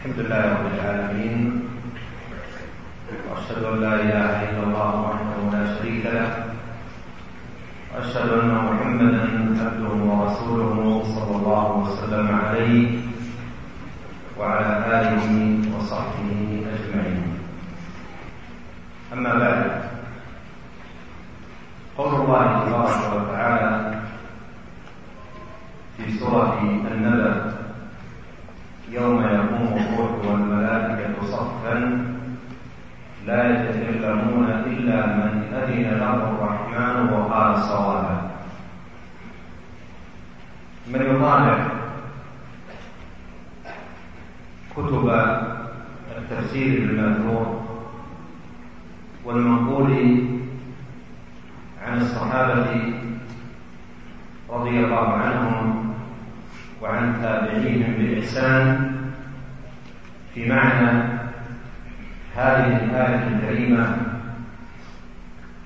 الحمد لله رب العالمين وأشهد أن لا إله إلا الله وحده لا شريك له وأشهد أن محمدا عبده ورسوله صلى الله وسلم عليه وعلى آله وصحبه أجمعين. أما بعد قول الله تبارك وتعالى إلا من أذن له الرحمن وقال صوابا. من يطالع كتب التفسير المذكور والمنقول عن الصحابة رضي الله عنهم وعن تابعيهم بإحسان في معنى هذه الآية الكريمة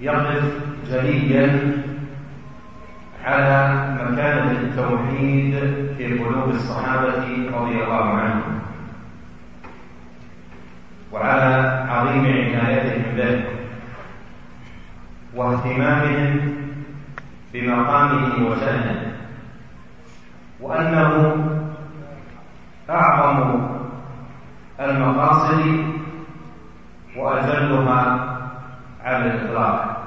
يقف جليا على مكانة التوحيد في قلوب الصحابة رضي الله عنهم. وعلى عظيم عنايتهم به واهتمامهم بمقامه وشأنه. وأنه أعظم المقاصد وأجلها على الإطلاق.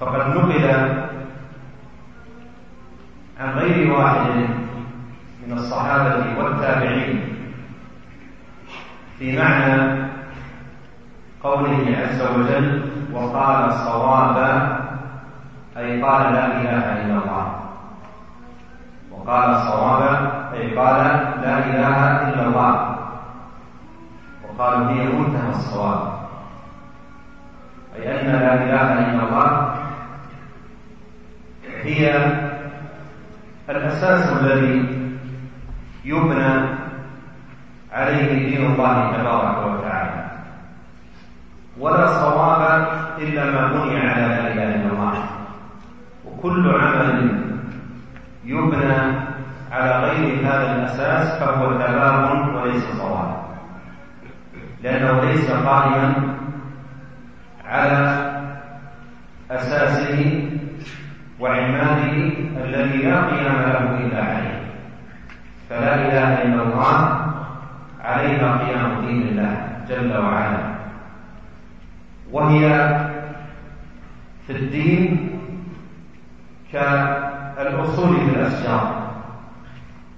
فقد نقل عن غير واحد من الصحابة والتابعين في معنى قوله عز وجل وقال صوابا أي قال لا إله إلا الله وقال صوابا أي قال لا إله إلا الله. وقالوا هي منتهى الصواب. أي أن لا إله إلا الله هي الأساس الذي يبنى عليه دين الله تبارك وتعالى. ولا صواب إلا ما بني على لا إله إلا الله. وكل عمل يبنى على غير هذا الأساس فهو تباب وليس صواب لأنه ليس قائما على أساسه وعماده الذي لا قيام له إلا عليه. فلا إله إلا الله عليها قيام دين الله جل وعلا. وهي في الدين كالأصول في الأشجار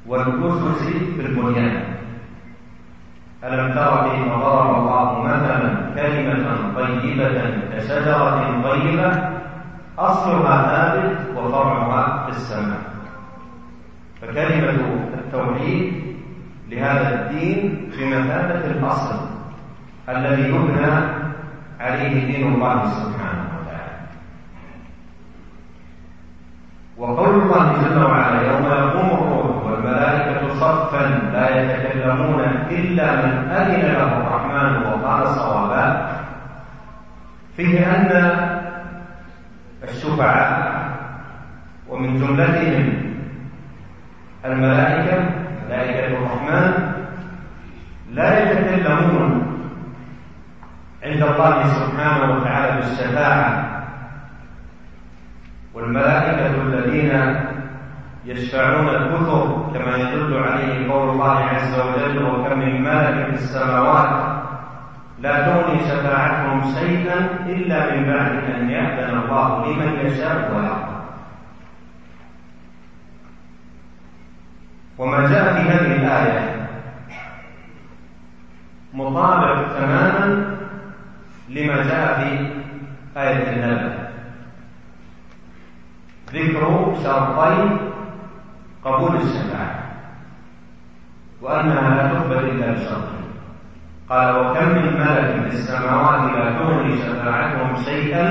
والأسس في البنيان. ألم تر كيف ضرب الله مثلا كلمة طيبة كشجرة طيبة؟ أصلها ثابت وفرعها في السماء. فكلمة التوحيد لهذا الدين بمثابة الأصل الذي يبنى عليه دين الله سبحانه وقول الله جل وعلا يوم والملائكة صفا لا يتكلمون إلا من أذن له الرحمن وقال صوابا. فيه أن الشفعاء ومن جملتهم الملائكة ملائكة الرحمن لا يتكلمون عند الله سبحانه وتعالى بالشفاعة. والملائكة الذين يشفعون الكتب كما يدل عليه قول الله عز وجل وكم من ملك في السماوات لا تغني شفاعتهم شيئا إلا من بعد أن يأذن الله لمن يشاء ويرضى وما جاء في هذه الآية مطابق تماما لما جاء في آية النبأ ذكر شرطي قبول الشفاعة. وأنها لا تقبل إلا بشرط. قال وكم من ملك في السماوات لا تغني شفاعتهم شيئا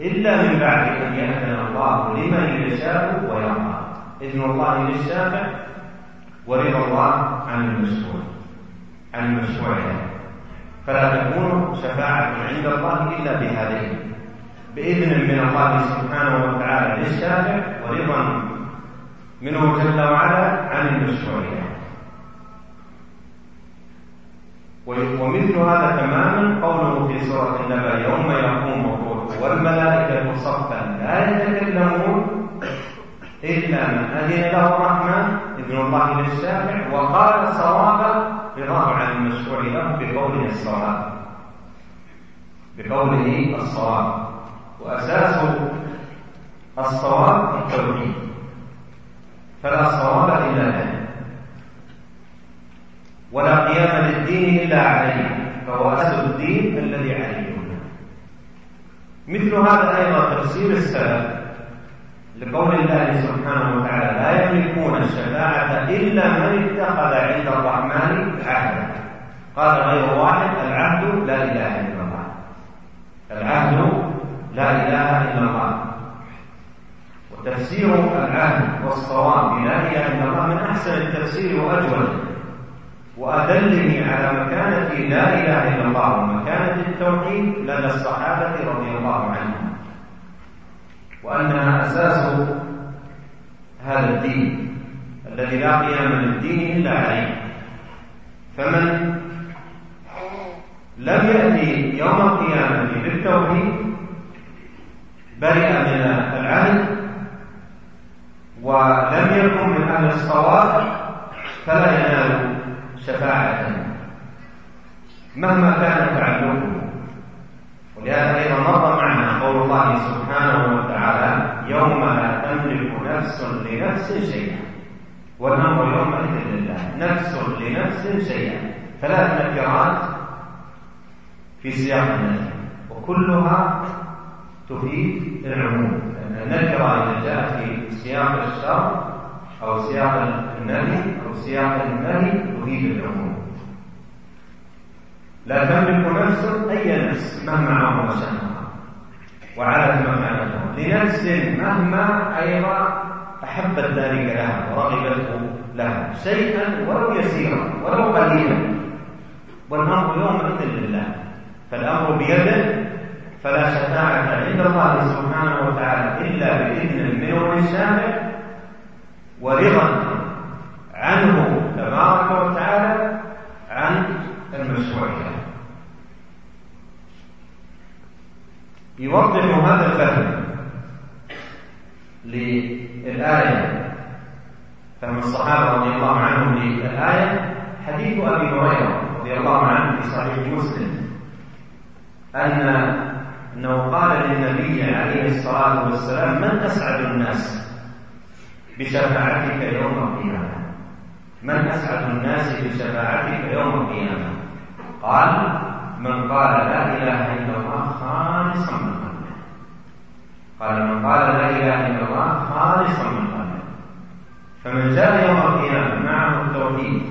إلا من بعد أن يأذن الله لمن يشاء ويرضى. إذن الله للشافع ورضا الله عن المشروع عن المشروع فلا تكون شفاعة عند الله إلا بهذين بإذن من الله سبحانه وتعالى للشافع ورضا منه جل وعلا عن المشروعية. ومثل هذا تماما قوله في سورة النبأ يوم يقوم الروح والملائكة صفا لا يتكلمون إلا من أذن له الرحمن إذن الله للشافع وقال صوابا رضاه عن المشروع له بقوله الصواب. بقوله الصواب. وأساس الصواب التوحيد. فلا صواب إلا له. ولا قيام للدين إلا عليه فهو أساس الدين الذي عليه. مثل هذا أيضا تفسير السلف لقول الله سبحانه وتعالى لا يملكون الشفاعة إلا من اتخذ عند الرحمن عهدا قال غير واحد العهد لا إله إلا الله العهد لا إله إلا الله. وتفسير العهد والصواب بلا إله إلا الله من أحسن التفسير وأجود. وأدلني على مكانة لا إله إلا الله ومكانة التوحيد لدى الصحابة رضي الله عنهم. وأنها أساس هذا الدين الذي لا قيام للدين إلا عليه. فمن لم يأتي يوم القيامة بالتوحيد برئ من العهد ولم يكن من أهل الصواب فلا ينال شفاعة. مهما كان تعلقه ولهذا أيضا مر معنا قول الله سبحانه وتعالى يوم لا تملك نفس لنفس شيئا. والأمر يومئذ لله نفس لنفس شيئا. ثلاث نكرات في سياق النفي وكلها تفيد العموم. النكرة إذا جاءت في سياق الشر أو سياق النهي أو سياق النهي تفيد العموم. لا تملك نفس أي نفس مهما عظم شأنها وعلت مكانتها لنفس مهما أيضا أحبت ذلك لها ورغبته لها. شيئا ولو يسيرا ولو قليلا. والأمر يومئذ لله. فالأمر بيده فلا شفاعة عند الله سبحانه وتعالى إلا بإذن منه الشافع ورضا عنه تبارك وتعالى عن المشروعية يوضح هذا الفهم للآية فهم الصحابة رضي الله عنهم للآية حديث أبي هريرة رضي الله عنه في صحيح مسلم أن أنه قال للنبي عليه الصلاة والسلام من أسعد الناس بشفاعتك يوم القيامة؟ من أسعد الناس بشفاعتك يوم القيامة؟ قال من قال لا إله إلا الله خالصا من قلبه. قال من قال لا إله إلا الله خالصا من قلبه. فمن جاء يوم القيامة معه التوحيد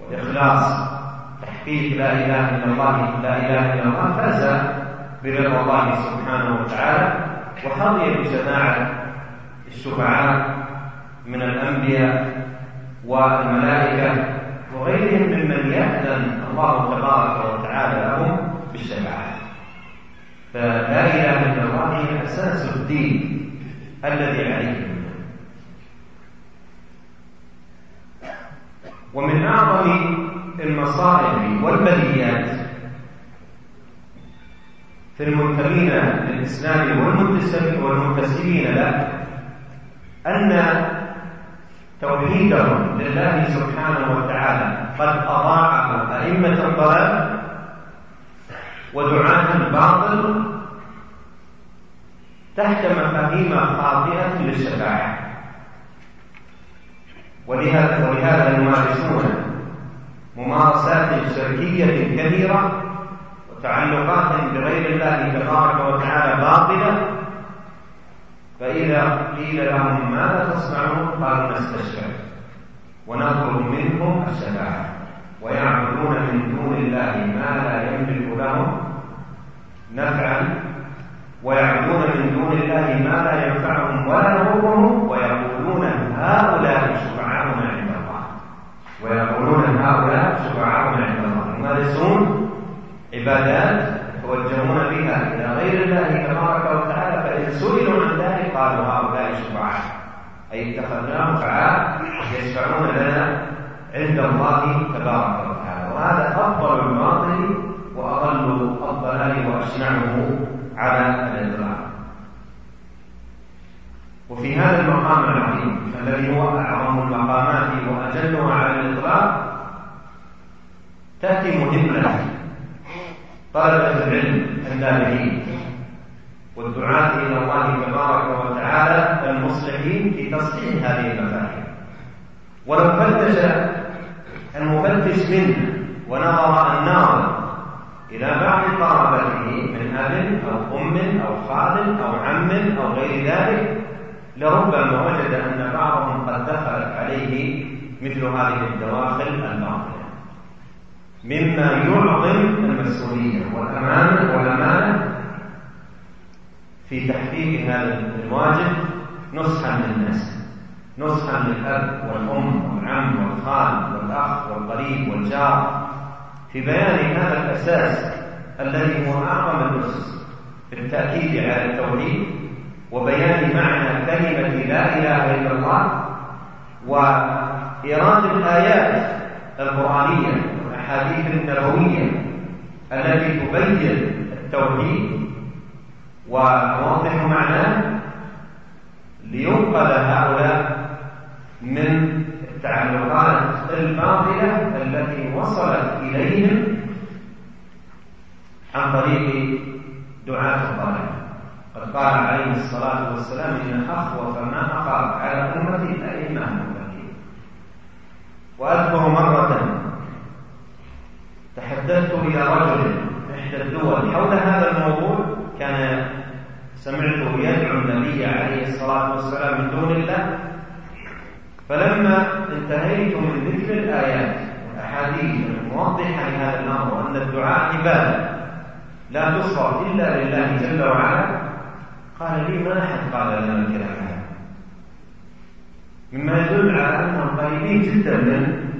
والإخلاص تحقيق لا إله إلا الله لا إله إلا الله فاز برضا الله سبحانه وتعالى وحظي بشفاعة الشفعاء من الأنبياء والملائكة وغيرهم ممن يأذن الله تبارك وتعالى لهم بالشفاعة فلا إله إلا الله هي أساس الدين الذي عليه ومن أعظم المصائب والبليات في المنتمين للإسلام والمنتسبين له أن توحيدهم لله سبحانه وتعالى قد أضاعه أئمة الضلال ودعاة الباطل تحت مفاهيم خاطئة للشفاعة. ولهذا ولهذا يمارسون ممارسات شركية كبيرة وتعلقات بغير الله تبارك وتعالى باطلة. فإذا قيل لهم ماذا تصنعون؟ قالوا نستشفع ونطلب منهم الشفاعة. ويعبدون من دون الله ما لا يملك لهم نفعا. ويعبدون من دون الله ما لا ينفعهم ولا يضرهم ويقولون هؤلاء شفعاؤنا عند الله ويقولون هؤلاء شفعاؤنا عند الله يمارسون عبادات يتوجهون بها إلى غير الله تبارك وتعالى فإن سئلوا عن ذلك قالوا هؤلاء شفعاء أي اتخذناهم شفعاء ويشفعون لنا عند الله تبارك وتعالى وهذا أفضل الباطل وأضل الضلال وأشنعه على الإطلاق. وفي هذا المقام العظيم الذي هو أعظم المقامات وأجلها على الإطلاق تأتي مهمة طلبة العلم النابهين والدعاة إلى الله تبارك وتعالى المصلحين في تصحيح هذه المفاهيم ولو فتش المفتش منه ونظر الناظر إلى بعض قرابته من أب أو أم أو خال أو عم أو غير ذلك. لربما وجد أن بعضهم قد دخلت عليه مثل هذه الدواخل الباطلة. مما يعظم المسؤولية والأمانة والأمانة في تحقيق هذا الواجب نصحا للناس نصحا للأب والأم والعم والخال والأخ والقريب والجار في بيان هذا الأساس الذي هو أعظم الأسس في التأكيد على التوحيد وبيان معنى كلمة لا إله إلا الله وإيراد الآيات القرآنية والأحاديث النبوية التي تبين التوحيد وتوضح معناه لينقذ هؤلاء من التعلقات الباطلة التي وصلت إليهم عن طريق دعاة الضلال قد قال عليه الصلاة والسلام إن أخوف ما أخاف على أمتي الأئمة المتقين وأذكر مرة تحدثت إلى رجل إحدى الدول حول هذا الموضوع. كان سمعته يدعو النبي عليه الصلاة والسلام من دون الله. فلما انتهيت من ذكر الآيات والأحاديث الموضحة لهذا الأمر وأن الدعاء عبادة. لا تصرف إلا لله جل وعلا. قال لي ما أحد قال لنا الكلام هذا. مما يدل على أنهم قريبين جدا من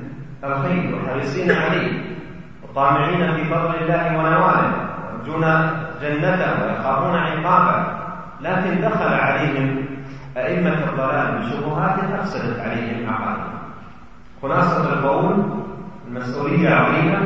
الخير وحريصين عليه وطامعين في فضل الله ونواله ويرجون جنته ويخافون عقابه. لكن دخل عليهم أئمة الضلال بشبهات أفسدت عليهم عقائدهم خلاصة القول المسؤولية عظيمة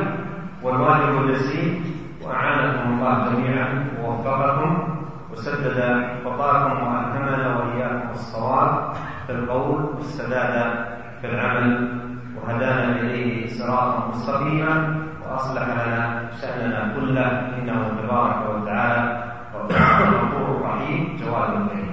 والواجب جسيم وأعانكم الله جميعا ووفقكم وسدد خطاكم وألهمنا وإياكم الصواب في القول والسداد في العمل وهدانا إليه صراطا مستقيما وأصلح لنا شأننا كله إنه تبارك وتعالى غفور رحيم جواد كريم